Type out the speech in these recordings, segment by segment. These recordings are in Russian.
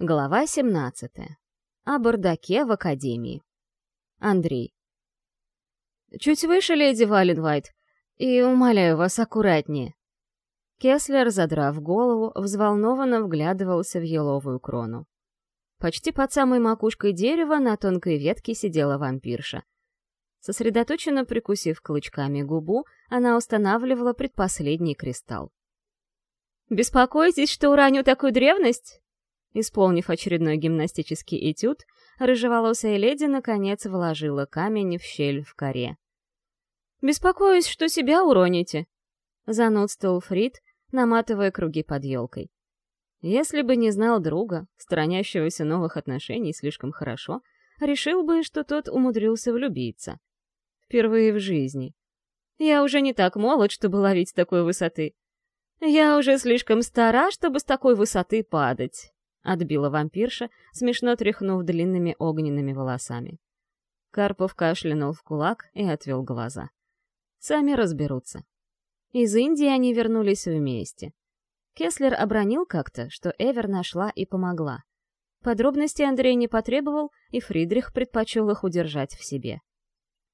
Глава 17. О бардаке в академии. Андрей. Чуть выше, леди Валенвайт, и умоляю вас аккуратнее. Кеслер, задрав голову, взволнованно вглядывался в еловую крону. Почти под самой макушкой дерева на тонкой ветке сидела вампирша. Сосредоточенно прикусив клычками губу, она устанавливала предпоследний кристалл. «Беспокойтесь, что ураню такую древность?» Исполнив очередной гимнастический этюд, рыжеволосая леди наконец вложила камень в щель в коре. «Беспокоюсь, что себя уроните», — занудствовал Фрид, наматывая круги под елкой. Если бы не знал друга, сторонящегося новых отношений слишком хорошо, решил бы, что тот умудрился влюбиться. Впервые в жизни. Я уже не так молод, чтобы ловить с такой высоты. Я уже слишком стара, чтобы с такой высоты падать. — отбила вампирша, смешно тряхнув длинными огненными волосами. Карпов кашлянул в кулак и отвел глаза. Сами разберутся. Из Индии они вернулись вместе. Кеслер обронил как-то, что Эвер нашла и помогла. Подробностей Андрей не потребовал, и Фридрих предпочел их удержать в себе.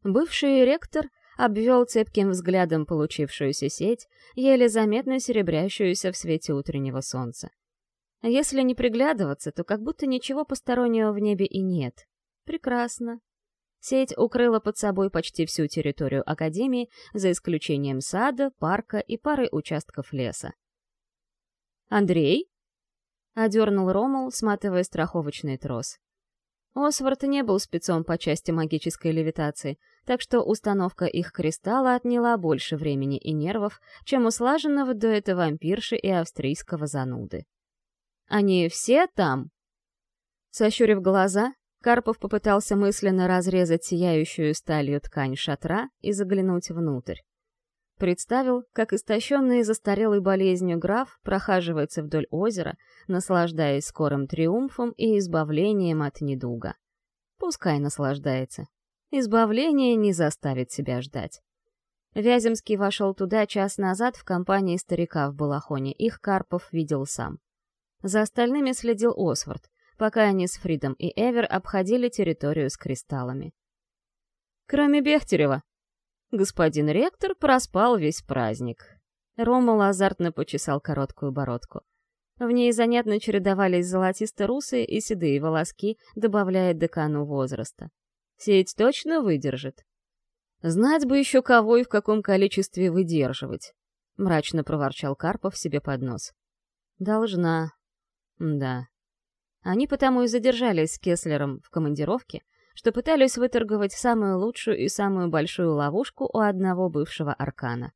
Бывший ректор обвел цепким взглядом получившуюся сеть, еле заметно серебрящуюся в свете утреннего солнца. А если не приглядываться, то как будто ничего постороннего в небе и нет. Прекрасно. Сеть укрыла под собой почти всю территорию Академии, за исключением сада, парка и пары участков леса. «Андрей?» — одернул Ромул, сматывая страховочный трос. Освард не был спецом по части магической левитации, так что установка их кристалла отняла больше времени и нервов, чем у слаженного этого вампирши и австрийского зануды. Они все там?» Сощурив глаза, Карпов попытался мысленно разрезать сияющую сталью ткань шатра и заглянуть внутрь. Представил, как истощенный застарелой болезнью граф прохаживается вдоль озера, наслаждаясь скорым триумфом и избавлением от недуга. Пускай наслаждается. Избавление не заставит себя ждать. Вяземский вошел туда час назад в компании старика в Балахоне. Их Карпов видел сам. За остальными следил Освард, пока они с Фридом и Эвер обходили территорию с кристаллами. Кроме Бехтерева. Господин ректор проспал весь праздник. Ромул азартно почесал короткую бородку. В ней занятно чередовались золотисто-русые и седые волоски, добавляя декану возраста. Сеть точно выдержит. Знать бы еще кого и в каком количестве выдерживать, — мрачно проворчал Карпов себе под нос. Должна, да. Они потому и задержались с Кеслером в командировке, что пытались выторговать самую лучшую и самую большую ловушку у одного бывшего аркана.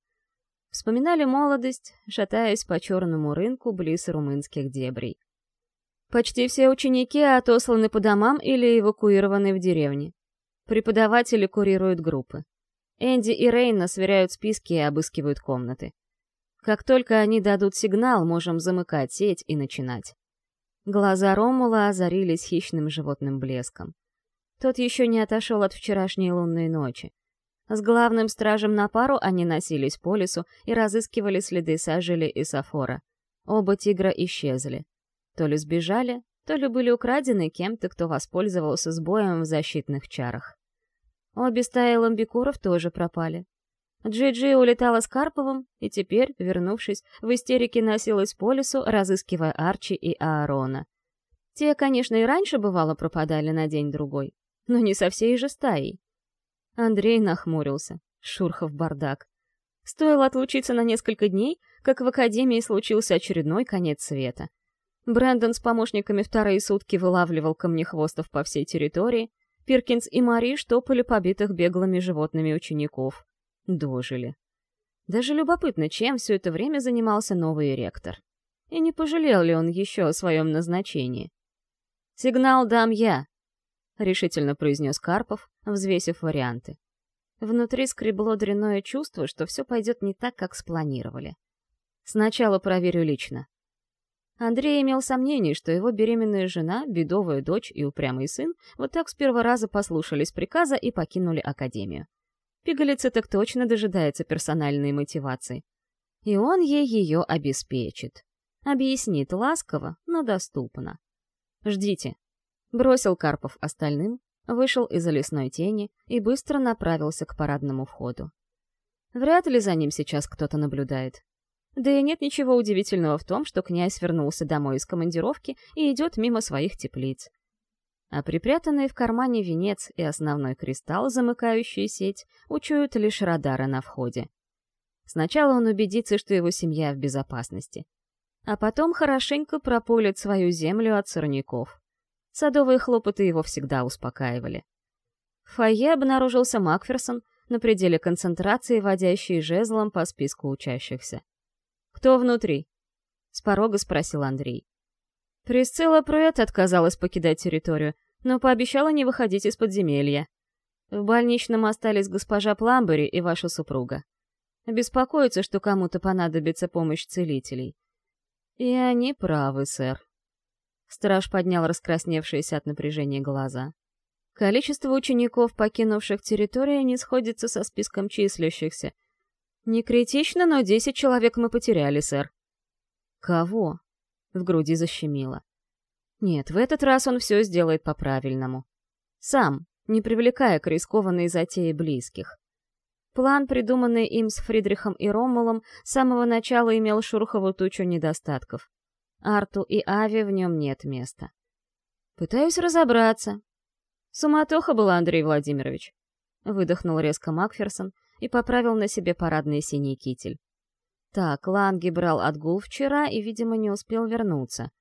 Вспоминали молодость, шатаясь по черному рынку близ румынских дебрей. Почти все ученики отосланы по домам или эвакуированы в деревни. Преподаватели курируют группы. Энди и Рейна сверяют списки и обыскивают комнаты. Как только они дадут сигнал, можем замыкать сеть и начинать. Глаза Ромула озарились хищным животным блеском. Тот еще не отошел от вчерашней лунной ночи. С главным стражем на пару они носились по лесу и разыскивали следы Сажели и Сафора. Оба тигра исчезли. То ли сбежали, то ли были украдены кем-то, кто воспользовался сбоем в защитных чарах. Обе стаи ламбикуров тоже пропали. Джи-Джи улетала с Карповым, и теперь, вернувшись, в истерике носилась по лесу, разыскивая Арчи и Аарона. Те, конечно, и раньше бывало пропадали на день-другой, но не со всей же стаей. Андрей нахмурился. Шурхов бардак. Стоило отлучиться на несколько дней, как в Академии случился очередной конец света. Брэндон с помощниками вторые сутки вылавливал камнехвостов по всей территории, Пиркинс и Мари штопали побитых беглыми животными учеников. Дожили. Даже любопытно, чем все это время занимался новый ректор. И не пожалел ли он еще о своем назначении? «Сигнал дам я», — решительно произнес Карпов, взвесив варианты. Внутри скребло дрянное чувство, что все пойдет не так, как спланировали. Сначала проверю лично. Андрей имел сомнений, что его беременная жена, бедовая дочь и упрямый сын вот так с первого раза послушались приказа и покинули академию. Пигалица так точно дожидается персональной мотивации. И он ей ее обеспечит. Объяснит ласково, но доступно. «Ждите», — бросил Карпов остальным, вышел из лесной тени и быстро направился к парадному входу. Вряд ли за ним сейчас кто-то наблюдает. Да и нет ничего удивительного в том, что князь вернулся домой из командировки и идет мимо своих теплиц. А припрятанный в кармане венец и основной кристалл, замыкающий сеть, учуют лишь радары на входе. Сначала он убедится, что его семья в безопасности. А потом хорошенько прополит свою землю от сорняков. Садовые хлопоты его всегда успокаивали. В фойе обнаружился Макферсон, на пределе концентрации, водящий жезлом по списку учащихся. «Кто внутри?» — с порога спросил Андрей. Присцилла Пруэт отказалась покидать территорию, но пообещала не выходить из подземелья. В больничном остались госпожа Пламбери и ваша супруга. Беспокоятся, что кому-то понадобится помощь целителей. И они правы, сэр. Страж поднял раскрасневшиеся от напряжения глаза. Количество учеников, покинувших территорию, не сходится со списком числящихся. Не критично, но десять человек мы потеряли, сэр. Кого? В груди защемило. Нет, в этот раз он все сделает по-правильному. Сам, не привлекая к рискованной затее близких. План, придуманный им с Фридрихом и Роммелом, с самого начала имел шурховую тучу недостатков. Арту и Ави в нем нет места. Пытаюсь разобраться. Суматоха была, Андрей Владимирович. Выдохнул резко Макферсон и поправил на себе парадный синий китель. Так, Ланги брал отгул вчера и, видимо, не успел вернуться.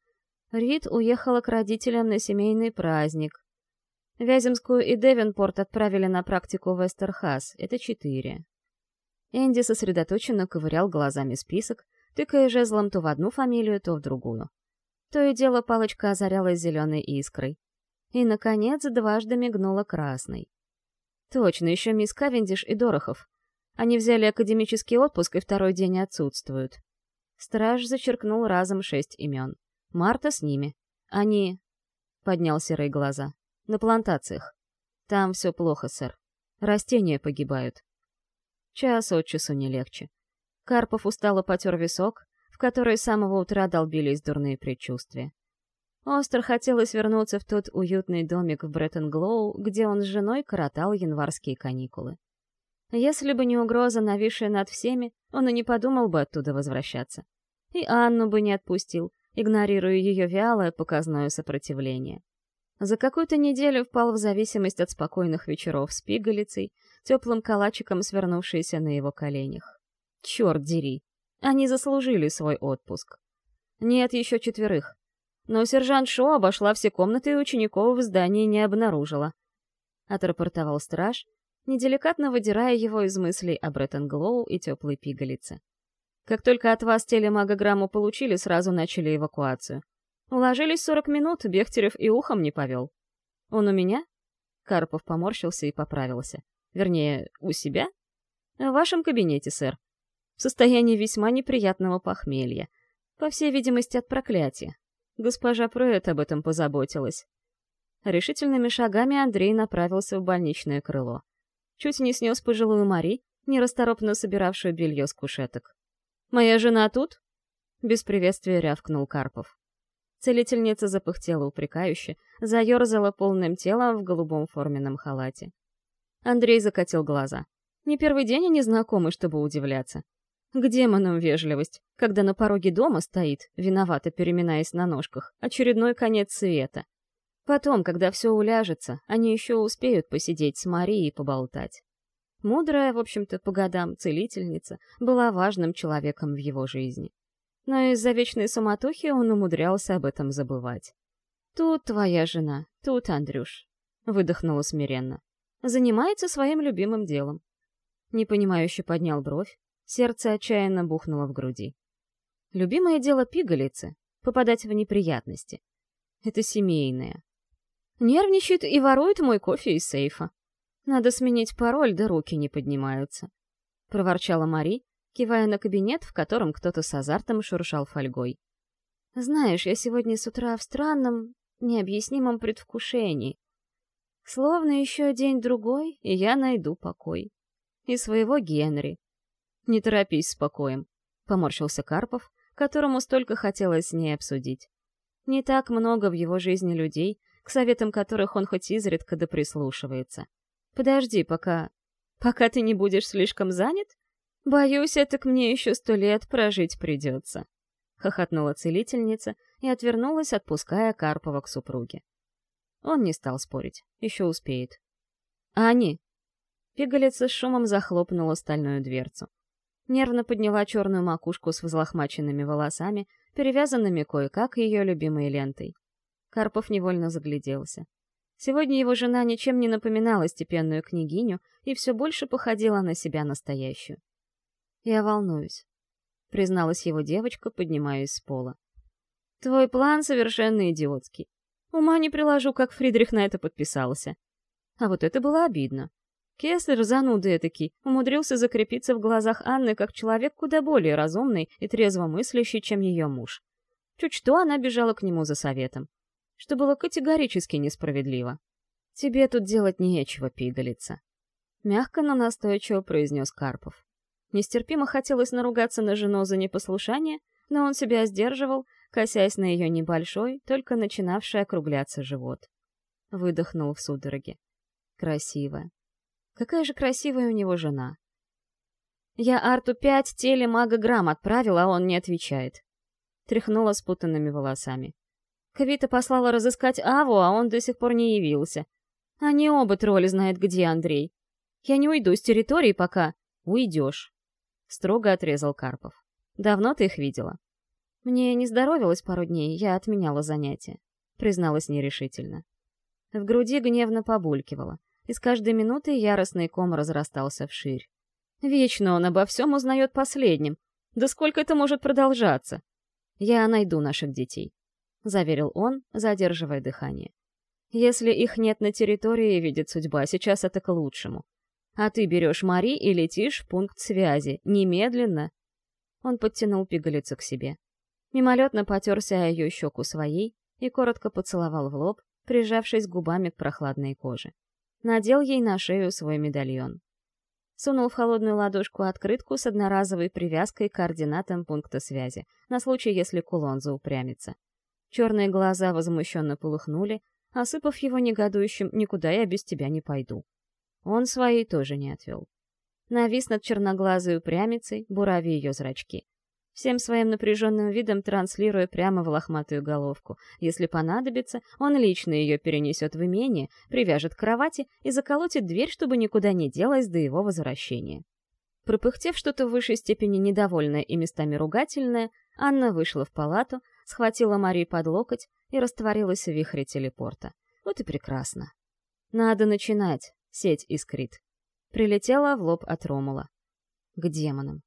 Рид уехала к родителям на семейный праздник. Вяземскую и Девенпорт отправили на практику в Эстерхас. Это четыре. Энди сосредоточенно ковырял глазами список, тыкая жезлом то в одну фамилию, то в другую. То и дело палочка озарялась зеленой искрой. И, наконец, дважды мигнула красной. Точно, еще мисс Кавендиш и Дорохов. Они взяли академический отпуск и второй день отсутствуют. Страж зачеркнул разом шесть имен. Марта с ними. Они... Поднял серые глаза. На плантациях. Там все плохо, сэр. Растения погибают. Час от часу не легче. Карпов устало потер висок, в который с самого утра долбились дурные предчувствия. Остро хотелось вернуться в тот уютный домик в Бреттон-Глоу, где он с женой коротал январские каникулы. Если бы не угроза, нависшая над всеми, он и не подумал бы оттуда возвращаться. И Анну бы не отпустил, игнорируя ее вялое показное сопротивление. За какую-то неделю впал в зависимость от спокойных вечеров с пигалицей, теплым калачиком свернувшейся на его коленях. Черт дери! Они заслужили свой отпуск. Нет еще четверых. Но сержант Шо обошла все комнаты и учеников в здании не обнаружила. Отрапортовал страж, неделикатно выдирая его из мыслей о Бреттон-Глоу и теплой пигалице. Как только от вас телемагограмму получили, сразу начали эвакуацию. Уложились сорок минут, Бехтерев и ухом не повел. Он у меня? Карпов поморщился и поправился. Вернее, у себя? В вашем кабинете, сэр. В состоянии весьма неприятного похмелья. По всей видимости, от проклятия. Госпожа Пруэт об этом позаботилась. Решительными шагами Андрей направился в больничное крыло чуть не снес пожилую Мари, нерасторопно собиравшую белье с кушеток. «Моя жена тут?» Без приветствия рявкнул Карпов. Целительница запыхтела упрекающе, заерзала полным телом в голубом форменном халате. Андрей закатил глаза. Не первый день они знакомы, чтобы удивляться. К демонам вежливость, когда на пороге дома стоит, виновато переминаясь на ножках, очередной конец света. Потом, когда все уляжется, они еще успеют посидеть с Марией и поболтать. Мудрая, в общем-то, по годам целительница была важным человеком в его жизни. Но из-за вечной суматохи он умудрялся об этом забывать. «Тут твоя жена, тут Андрюш», — выдохнула смиренно. «Занимается своим любимым делом». Непонимающе поднял бровь, сердце отчаянно бухнуло в груди. Любимое дело пигалицы — попадать в неприятности. Это семейное, Нервничает и ворует мой кофе из сейфа. Надо сменить пароль, да руки не поднимаются. Проворчала Мари, кивая на кабинет, в котором кто-то с азартом шуршал фольгой. Знаешь, я сегодня с утра в странном, необъяснимом предвкушении. Словно еще день-другой, и я найду покой. И своего Генри. Не торопись с покоем, — поморщился Карпов, которому столько хотелось с ней обсудить. Не так много в его жизни людей, к советам которых он хоть изредка да прислушивается. Подожди, пока... Пока ты не будешь слишком занят? Боюсь, это к мне еще сто лет прожить придется. Хохотнула целительница и отвернулась, отпуская Карпова к супруге. Он не стал спорить, еще успеет. «Ани!» Пигалица с шумом захлопнула стальную дверцу. Нервно подняла черную макушку с взлохмаченными волосами, перевязанными кое-как ее любимой лентой. Карпов невольно загляделся. Сегодня его жена ничем не напоминала степенную княгиню и все больше походила на себя настоящую. «Я волнуюсь», — призналась его девочка, поднимаясь с пола. «Твой план совершенно идиотский. Ума не приложу, как Фридрих на это подписался. А вот это было обидно. Кеслер, зануда этакий, умудрился закрепиться в глазах Анны как человек куда более разумный и трезвомыслящий, чем ее муж. Чуть что она бежала к нему за советом. Что было категорически несправедливо. «Тебе тут делать нечего, пигалица», — мягко, но настойчиво произнес Карпов. Нестерпимо хотелось наругаться на жену за непослушание, но он себя сдерживал, косясь на ее небольшой, только начинавший округляться живот. Выдохнул в судороге. Красивая, Какая же красивая у него жена. Я Арту пять телемагограмм отправила, а он не отвечает. Тряхнула спутанными волосами. Квита послала разыскать Аву, а он до сих пор не явился. Они оба тролли знают, где Андрей. Я не уйду с территории, пока... Уйдешь. Строго отрезал Карпов. Давно ты их видела? Мне не здоровилось пару дней, я отменяла занятия. Призналась нерешительно. В груди гневно побулькивала и с каждой минутой яростный ком разрастался вширь. Вечно он обо всем узнает последним. Да сколько это может продолжаться? Я найду наших детей, — заверил он, задерживая дыхание. Если их нет на территории, видит судьба, сейчас это к лучшему. А ты берешь Мари и летишь в пункт связи. Немедленно. Он подтянул пигалицу к себе. Мимолетно потерся о ее щеку своей и коротко поцеловал в лоб, прижавшись губами к прохладной коже надел ей на шею свой медальон. Сунул в холодную ладошку открытку с одноразовой привязкой к координатам пункта связи, на случай, если кулон заупрямится. Черные глаза возмущенно полыхнули, осыпав его негодующим «никуда я без тебя не пойду». Он своей тоже не отвел. Навис над черноглазой упрямицей, бурави ее зрачки всем своим напряженным видом транслируя прямо в лохматую головку. Если понадобится, он лично ее перенесет в имение, привяжет к кровати и заколотит дверь, чтобы никуда не делась до его возвращения. Пропыхтев что-то в высшей степени недовольное и местами ругательное, Анна вышла в палату, схватила Мари под локоть и растворилась в вихре телепорта. Вот и прекрасно. Надо начинать, сеть искрит. Прилетела в лоб от Ромула. К демонам.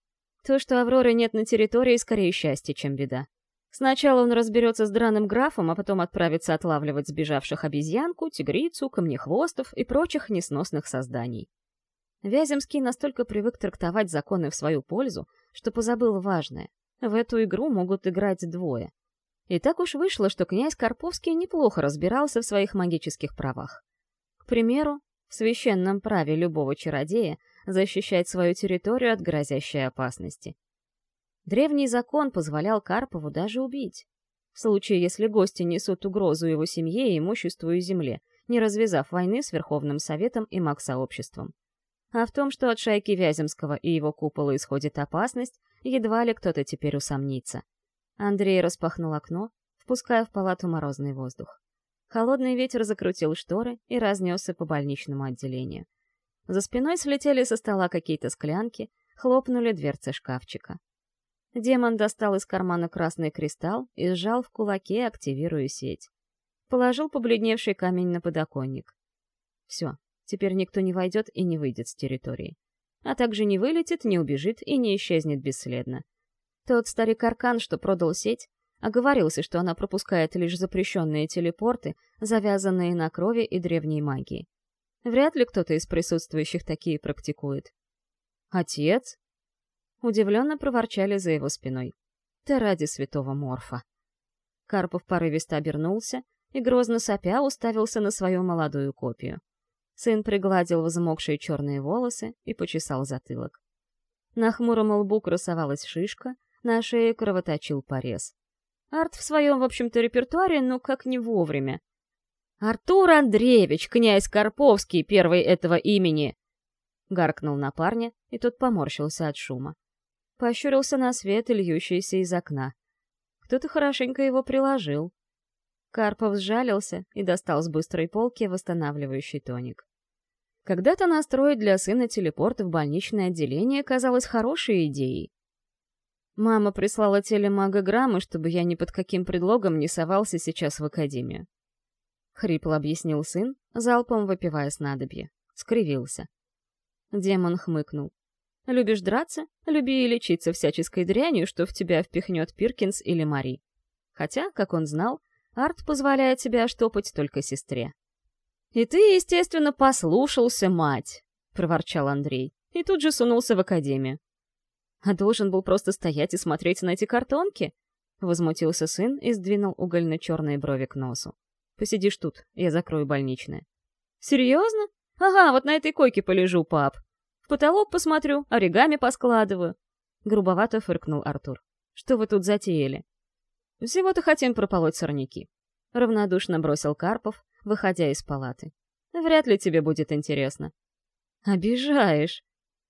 То, что Авроры нет на территории, скорее счастье, чем беда. Сначала он разберется с драным графом, а потом отправится отлавливать сбежавших обезьянку, тигрицу, камнехвостов и прочих несносных созданий. Вяземский настолько привык трактовать законы в свою пользу, что позабыл важное. В эту игру могут играть двое. И так уж вышло, что князь Карповский неплохо разбирался в своих магических правах. К примеру, в священном праве любого чародея защищать свою территорию от грозящей опасности. Древний закон позволял Карпову даже убить. В случае, если гости несут угрозу его семье, имуществу и земле, не развязав войны с Верховным Советом и маг-сообществом. А в том, что от шайки Вяземского и его купола исходит опасность, едва ли кто-то теперь усомнится. Андрей распахнул окно, впуская в палату морозный воздух. Холодный ветер закрутил шторы и разнесся по больничному отделению. За спиной слетели со стола какие-то склянки, хлопнули дверцы шкафчика. Демон достал из кармана красный кристалл и сжал в кулаке, активируя сеть. Положил побледневший камень на подоконник. Все, теперь никто не войдет и не выйдет с территории. А также не вылетит, не убежит и не исчезнет бесследно. Тот старик Аркан, что продал сеть, оговорился, что она пропускает лишь запрещенные телепорты, завязанные на крови и древней магии. Вряд ли кто-то из присутствующих такие практикует. «Отец?» Удивленно проворчали за его спиной. «Да ради святого Морфа!» Карпов порывисто обернулся и, грозно сопя, уставился на свою молодую копию. Сын пригладил взмокшие черные волосы и почесал затылок. На хмуром лбу красовалась шишка, на шее кровоточил порез. Арт в своем, в общем-то, репертуаре, но как не вовремя. «Артур Андреевич, князь Карповский, первый этого имени!» Гаркнул на парня, и тот поморщился от шума. Поощурился на свет, льющийся из окна. Кто-то хорошенько его приложил. Карпов сжалился и достал с быстрой полки восстанавливающий тоник. Когда-то настроить для сына телепорт в больничное отделение казалось хорошей идеей. Мама прислала телемагограммы, чтобы я ни под каким предлогом не совался сейчас в академию. Хрипло объяснил сын, залпом выпивая снадобье. Скривился. Демон хмыкнул. «Любишь драться? Люби и лечиться всяческой дрянью, что в тебя впихнет Пиркинс или Мари». Хотя, как он знал, Арт позволяет себя штопать только сестре. «И ты, естественно, послушался, мать!» — проворчал Андрей. И тут же сунулся в академию. «А должен был просто стоять и смотреть на эти картонки?» — возмутился сын и сдвинул угольно-черные брови к носу. «Посидишь тут, я закрою больничное». «Серьезно? Ага, вот на этой койке полежу, пап. В потолок посмотрю, оригами поскладываю». Грубовато фыркнул Артур. «Что вы тут затеяли?» «Всего-то хотим прополоть сорняки», — равнодушно бросил Карпов, выходя из палаты. «Вряд ли тебе будет интересно». «Обижаешь!»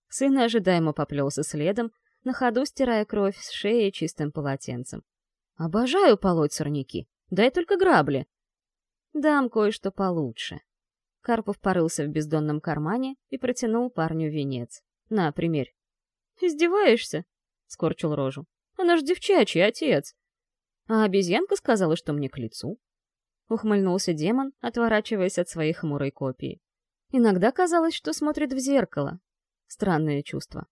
Сын ожидаемо поплелся следом, на ходу стирая кровь с шеи чистым полотенцем. «Обожаю полоть сорняки. Дай только грабли». «Дам кое-что получше». Карпов порылся в бездонном кармане и протянул парню венец. «На, примерь». «Издеваешься?» — скорчил рожу. «Она ж девчачий, отец. А обезьянка сказала, что мне к лицу. Ухмыльнулся демон, отворачиваясь от своей хмурой копии. Иногда казалось, что смотрит в зеркало. Странное чувство.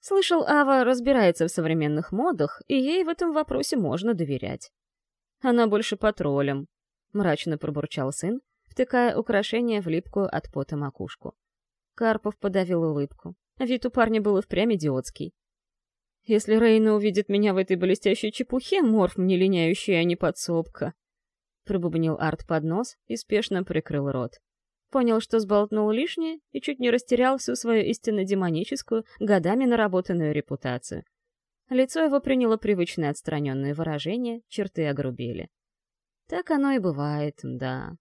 Слышал, Ава разбирается в современных модах, и ей в этом вопросе можно доверять. Она больше по троллям, — мрачно пробурчал сын, втыкая украшение в липкую от пота макушку. Карпов подавил улыбку. Вид у парня был и впрямь идиотский. Если Рейна увидит меня в этой блестящей чепухе, морф мне линяющий, а не подсобка. Пробубнил Арт под нос и спешно прикрыл рот. Понял, что сболтнул лишнее и чуть не растерял всю свою истинно демоническую, годами наработанную репутацию. Лицо его приняло привычное отстраненное выражение, черты огрубели. Так оно и бывает, да.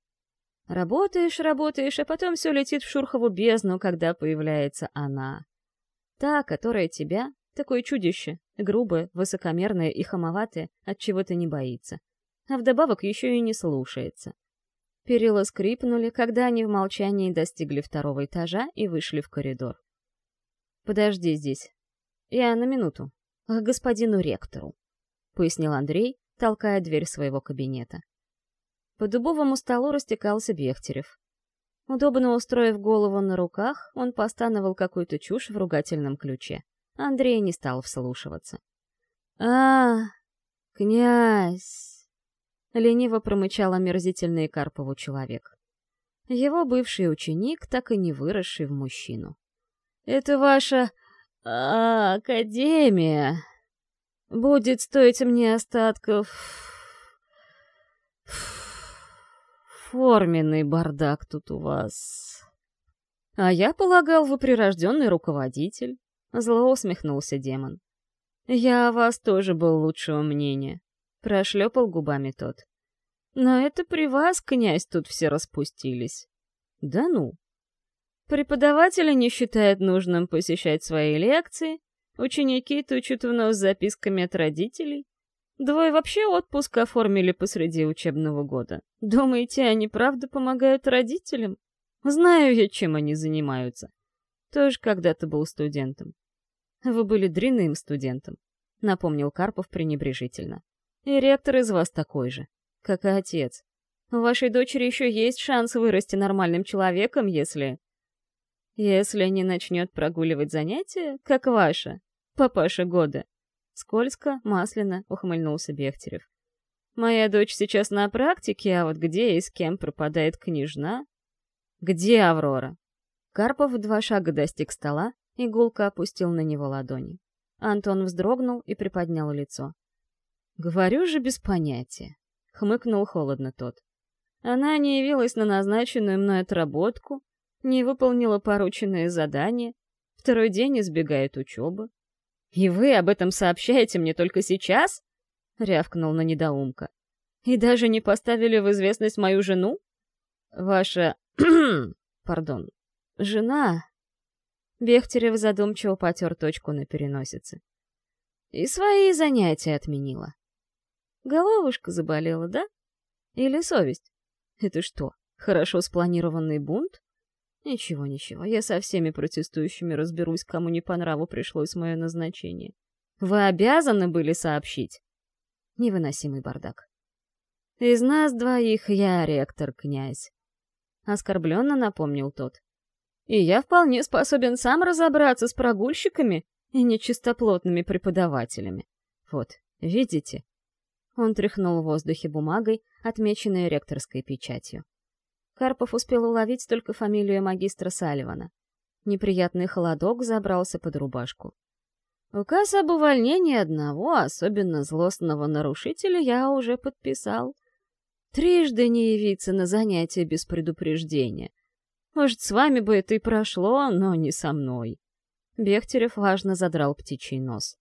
Работаешь, работаешь, а потом все летит в шурхову бездну, когда появляется она. Та, которая тебя, Такое чудище, грубое, высокомерное и хамоватое, от чего-то не боится. А вдобавок еще и не слушается. Перила скрипнули, когда они в молчании достигли второго этажа и вышли в коридор. «Подожди здесь. Я на минуту. К господину ректору», — пояснил Андрей, толкая дверь своего кабинета. По дубовому столу растекался Бехтерев. Удобно устроив голову на руках, он постановал какую-то чушь в ругательном ключе. Андрей не стал вслушиваться. «А, князь!» — лениво промычал омерзительный Карпову человек. Его бывший ученик, так и не выросший в мужчину. «Это ваша... А, академия. Будет стоить мне остатков... Форменный бардак тут у вас. А я полагал, вы прирожденный руководитель. Зло усмехнулся демон. «Я о вас тоже был лучшего мнения», — прошлепал губами тот. «Но это при вас, князь, тут все распустились». «Да ну». Преподаватели не считают нужным посещать свои лекции, ученики тучат в нос записками от родителей. Двое вообще отпуск оформили посреди учебного года. Думаете, они правда помогают родителям? Знаю я, чем они занимаются. Тоже когда-то был студентом. Вы были дрянным студентом, напомнил Карпов пренебрежительно. И ректор из вас такой же, как и отец. У вашей дочери еще есть шанс вырасти нормальным человеком, если... Если не начнет прогуливать занятия, как ваша, папаша года. Скользко, масляно ухмыльнулся Бехтерев. Моя дочь сейчас на практике, а вот где и с кем пропадает княжна? Где Аврора? Карпов два шага достиг стола, и опустил на него ладони. Антон вздрогнул и приподнял лицо. «Говорю же без понятия», — хмыкнул холодно тот. Она не явилась на назначенную мной отработку, не выполнила порученное задание, второй день избегает учебы. «И вы об этом сообщаете мне только сейчас?» — рявкнул на недоумка. «И даже не поставили в известность мою жену? Ваша... пардон. Жена...» Бехтерев задумчиво потер точку на переносице. «И свои занятия отменила. Головушка заболела, да? Или совесть? Это что, хорошо спланированный бунт? Ничего, ничего, я со всеми протестующими разберусь, кому не по нраву пришлось мое назначение. Вы обязаны были сообщить. Невыносимый бардак. Из нас двоих я ректор, князь. Оскорбленно напомнил тот. И я вполне способен сам разобраться с прогульщиками и нечистоплотными преподавателями. Вот, видите? Он тряхнул в воздухе бумагой, отмеченной ректорской печатью. Карпов успел уловить только фамилию магистра Салливана. Неприятный холодок забрался под рубашку. Указ об увольнении одного особенно злостного нарушителя я уже подписал. Трижды не явиться на занятия без предупреждения. Может, с вами бы это и прошло, но не со мной. Бехтерев важно задрал птичий нос.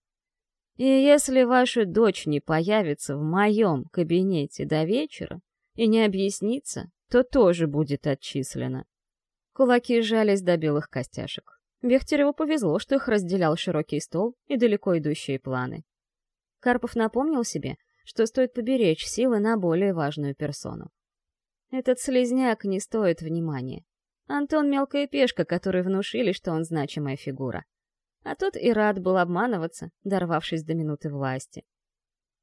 И если ваша дочь не появится в моем кабинете до вечера и не объяснится, то тоже будет отчислено. Кулаки сжались до белых костяшек. Бехтереву повезло, что их разделял широкий стол и далеко идущие планы. Карпов напомнил себе, что стоит поберечь силы на более важную персону. Этот слезняк не стоит внимания. Антон — мелкая пешка, которой внушили, что он значимая фигура. А тот и рад был обманываться, дорвавшись до минуты власти.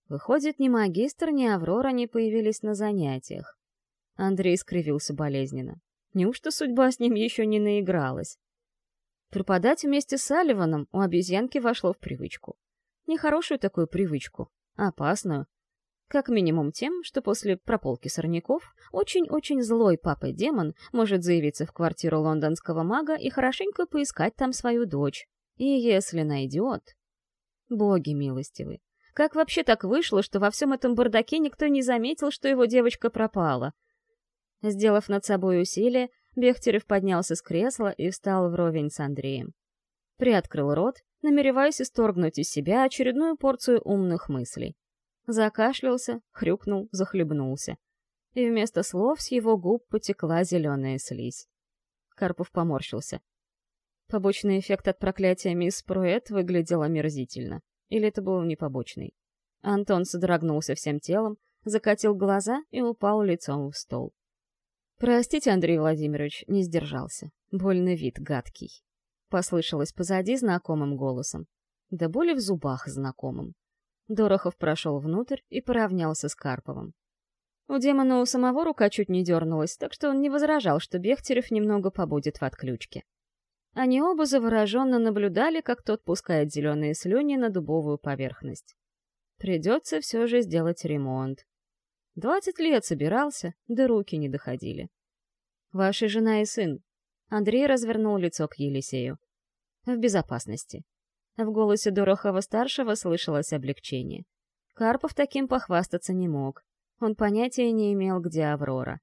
Выходит, ни магистр, ни Аврора не появились на занятиях. Андрей скривился болезненно. Неужто судьба с ним еще не наигралась? Пропадать вместе с Салливаном у обезьянки вошло в привычку. Нехорошую такую привычку, опасную. Как минимум тем, что после прополки сорняков очень-очень злой папа-демон может заявиться в квартиру лондонского мага и хорошенько поискать там свою дочь. И если найдет... Боги милостивы. Как вообще так вышло, что во всем этом бардаке никто не заметил, что его девочка пропала? Сделав над собой усилие, Бехтерев поднялся с кресла и встал вровень с Андреем. Приоткрыл рот, намереваясь исторгнуть из себя очередную порцию умных мыслей. Закашлялся, хрюкнул, захлебнулся. И вместо слов с его губ потекла зеленая слизь. Карпов поморщился. Побочный эффект от проклятия мисс Пруэт выглядел омерзительно. Или это был не побочный? Антон содрогнулся всем телом, закатил глаза и упал лицом в стол. «Простите, Андрей Владимирович, не сдержался. Больно вид гадкий». Послышалось позади знакомым голосом. Да боли в зубах знакомым. Дорохов прошел внутрь и поравнялся с Карповым. У демона у самого рука чуть не дернулась, так что он не возражал, что Бехтерев немного побудет в отключке. Они оба завороженно наблюдали, как тот пускает зеленые слюни на дубовую поверхность. Придется все же сделать ремонт. Двадцать лет собирался, да руки не доходили. Ваша жена и сын. Андрей развернул лицо к Елисею. В безопасности. В голосе Дорохова-старшего слышалось облегчение. Карпов таким похвастаться не мог. Он понятия не имел, где Аврора.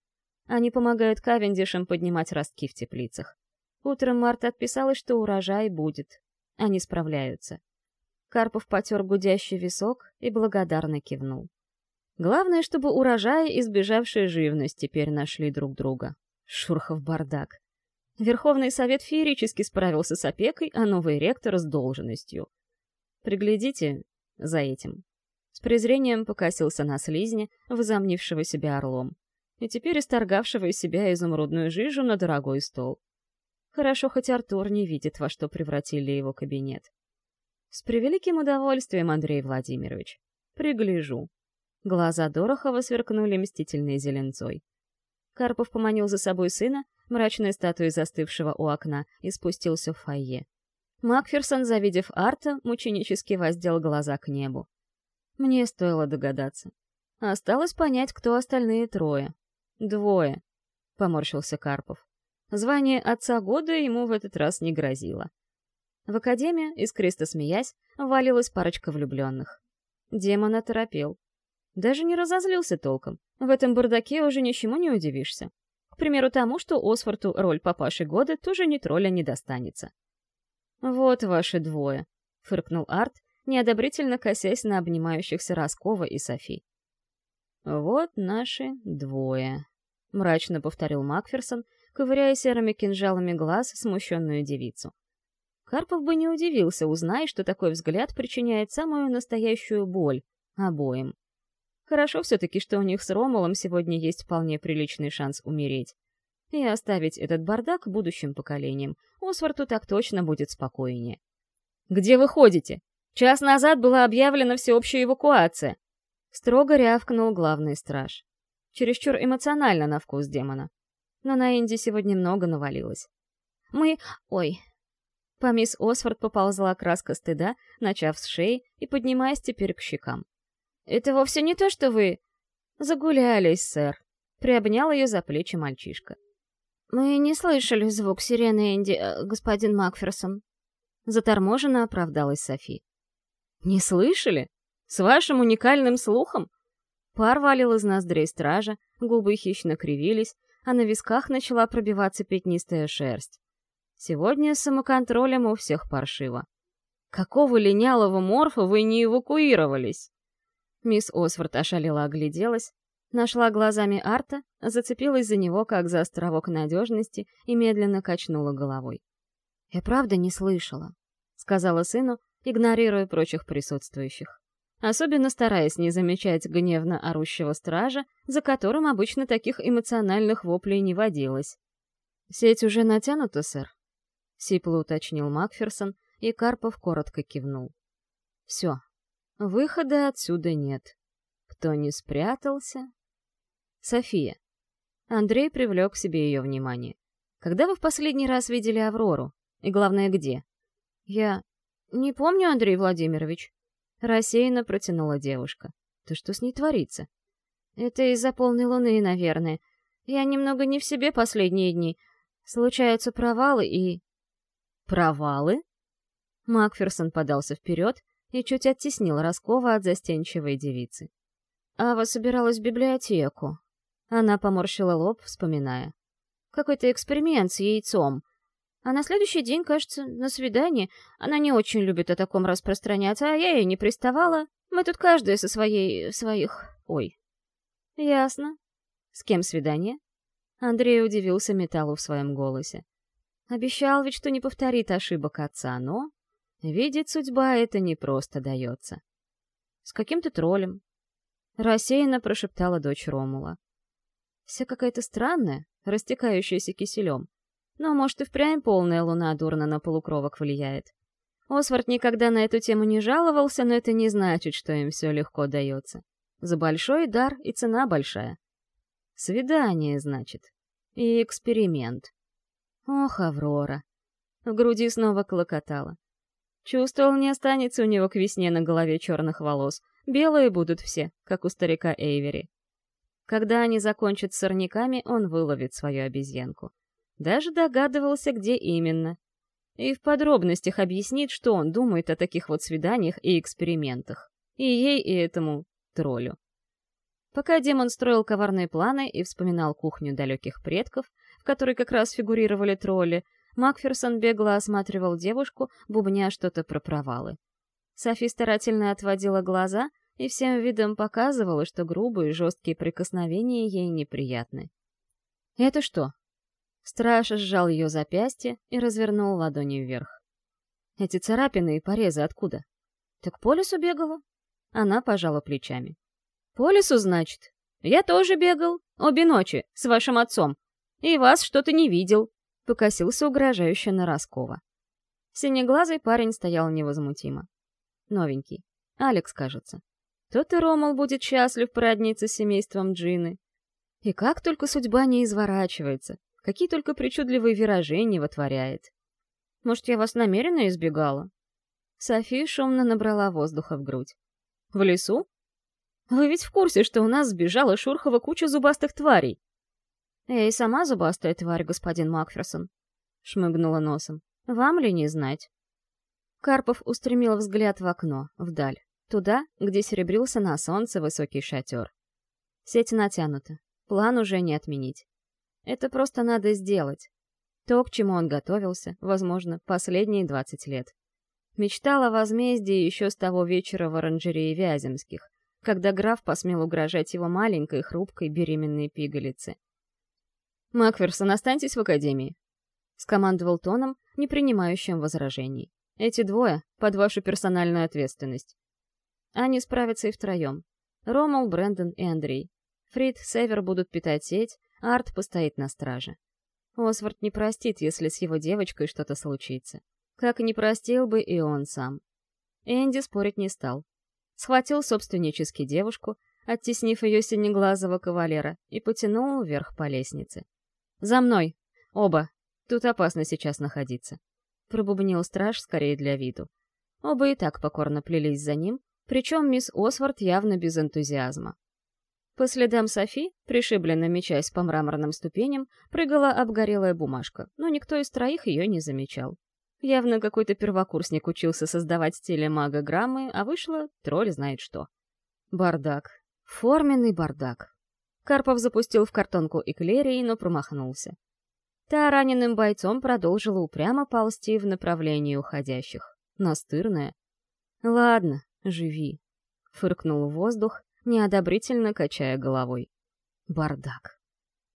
Они помогают Кавендишам поднимать ростки в теплицах. Утром Марта отписалась, что урожай будет. Они справляются. Карпов потер гудящий висок и благодарно кивнул. Главное, чтобы урожай и сбежавшая живность теперь нашли друг друга. Шурхов бардак. Верховный совет феерически справился с опекой, а новый ректор с должностью. Приглядите за этим. С презрением покосился на слизня, возомнившего себя орлом, и теперь исторгавшего из себя изумрудную жижу на дорогой стол. Хорошо, хоть Артур не видит, во что превратили его кабинет. С превеликим удовольствием, Андрей Владимирович. Пригляжу. Глаза Дорохова сверкнули мстительной зеленцой. Карпов поманил за собой сына, мрачной статуей застывшего у окна, и спустился в фойе. Макферсон, завидев Арта, мученически воздел глаза к небу. Мне стоило догадаться. Осталось понять, кто остальные трое. Двое, — поморщился Карпов. Звание отца года ему в этот раз не грозило. В академию, искристо смеясь, валилась парочка влюбленных. Демон оторопел. Даже не разозлился толком. В этом бардаке уже ничему не удивишься. К примеру, тому, что Осфорту роль папаши года тоже ни тролля не достанется. «Вот ваши двое», — фыркнул Арт неодобрительно косясь на обнимающихся Роскова и Софи. «Вот наши двое», — мрачно повторил Макферсон, ковыряя серыми кинжалами глаз смущенную девицу. Карпов бы не удивился, узнай, что такой взгляд причиняет самую настоящую боль обоим. Хорошо все-таки, что у них с Ромулом сегодня есть вполне приличный шанс умереть. И оставить этот бардак будущим поколениям. Осварту так точно будет спокойнее. «Где вы ходите? Час назад была объявлена всеобщая эвакуация!» Строго рявкнул главный страж. Чересчур эмоционально на вкус демона. Но на Инди сегодня много навалилось. «Мы... Ой, по мисс Осфорд поползла краска стыда, начав с шеи и поднимаясь теперь к щекам. «Это вовсе не то, что вы...» «Загулялись, сэр», — приобнял ее за плечи мальчишка. «Мы не слышали звук сирены Энди, э, господин Макферсон». Заторможенно оправдалась Софи. «Не слышали? С вашим уникальным слухом?» Пар валил из ноздрей стража, губы хищно кривились, а на висках начала пробиваться пятнистая шерсть. Сегодня с самоконтролем у всех паршиво. Какого линялого морфа вы не эвакуировались? Мисс Осфорд ошалела огляделась, нашла глазами Арта, зацепилась за него, как за островок надежности, и медленно качнула головой. «Я правда не слышала», — сказала сыну, игнорируя прочих присутствующих. Особенно стараясь не замечать гневно орущего стража, за которым обычно таких эмоциональных воплей не водилось. «Сеть уже натянута, сэр?» сипло уточнил Макферсон, и Карпов коротко кивнул. Все. Выхода отсюда нет. Кто не спрятался? София. Андрей привлек к себе ее внимание. Когда вы в последний раз видели Аврору? И главное, где? Я... Не помню, Андрей Владимирович. Рассеянно протянула девушка. Да что с ней творится? Это из-за полной луны, наверное. Я немного не в себе последние дни. Случаются провалы и... «Провалы?» Макферсон подался вперед и чуть оттеснил Роскова от застенчивой девицы. «Ава собиралась в библиотеку». Она поморщила лоб, вспоминая. «Какой-то эксперимент с яйцом. А на следующий день, кажется, на свидание. Она не очень любит о таком распространяться, а я ей не приставала. Мы тут каждая со своей... своих... Ой». «Ясно. С кем свидание?» Андрей удивился металлу в своем голосе. Обещал ведь, что не повторит ошибок отца, но... Видеть судьба это не просто дается. С каким-то троллем. Рассеянно прошептала дочь Ромула. Вся какая-то странная, растекающаяся киселем. Но, может, и впрямь полная луна дурно на полукровок влияет. Освард никогда на эту тему не жаловался, но это не значит, что им все легко дается. За большой дар и цена большая. Свидание, значит. И эксперимент. Ох, Аврора. В груди снова клокотало. Чувствовал, не останется у него к весне на голове черных волос. Белые будут все, как у старика Эйвери. Когда они закончат с сорняками, он выловит свою обезьянку. Даже догадывался, где именно. И в подробностях объяснит, что он думает о таких вот свиданиях и экспериментах. И ей, и этому троллю. Пока демон строил коварные планы и вспоминал кухню далеких предков, в которой как раз фигурировали тролли, Макферсон бегло осматривал девушку, бубня что-то про провалы. Софи старательно отводила глаза и всем видом показывала, что грубые жесткие прикосновения ей неприятны. «Это что?» Страж сжал ее запястье и развернул ладони вверх. «Эти царапины и порезы откуда?» «Так по лесу бегала?» Она пожала плечами. «По лесу, значит? Я тоже бегал. Обе ночи, с вашим отцом. И вас что-то не видел», — покосился угрожающе на Роскова. Синеглазый парень стоял невозмутимо. Новенький. Алекс, кажется. Тот и Ромал будет счастлив породниться с семейством Джины. И как только судьба не изворачивается, какие только причудливые виражи не вытворяет. Может, я вас намеренно избегала? София шумно набрала воздуха в грудь. В лесу? Вы ведь в курсе, что у нас сбежала Шурхова куча зубастых тварей? «Я и сама зубастая тварь, господин Макферсон», — шмыгнула носом. «Вам ли не знать?» Карпов устремил взгляд в окно, вдаль, туда, где серебрился на солнце высокий шатер. Сеть натянута, план уже не отменить. Это просто надо сделать. То, к чему он готовился, возможно, последние двадцать лет. Мечтал о возмездии еще с того вечера в оранжерее Вяземских, когда граф посмел угрожать его маленькой, хрупкой, беременной пигалице. «Макферсон, останьтесь в академии», — скомандовал тоном, не принимающим возражений. «Эти двое — под вашу персональную ответственность. Они справятся и втроем. Ромал, Брэндон и Андрей. Фрид, Север будут питать сеть, Арт постоит на страже. Освард не простит, если с его девочкой что-то случится. Как не простил бы и он сам. Энди спорить не стал. Схватил собственнически девушку, оттеснив ее синеглазого кавалера, и потянул вверх по лестнице. «За мной! Оба! Тут опасно сейчас находиться!» Пробубнил страж скорее для виду. Оба и так покорно плелись за ним, причем мисс Освард явно без энтузиазма. По следам Софи, пришибленно мечась по мраморным ступеням, прыгала обгорелая бумажка, но никто из троих ее не замечал. Явно какой-то первокурсник учился создавать телемагограммы, а вышло тролль знает что. Бардак. Форменный бардак. Карпов запустил в картонку эклерии, но промахнулся. Та раненым бойцом продолжила упрямо ползти в направлении уходящих. Настырная. «Ладно, живи», — фыркнул воздух, неодобрительно качая головой. Бардак.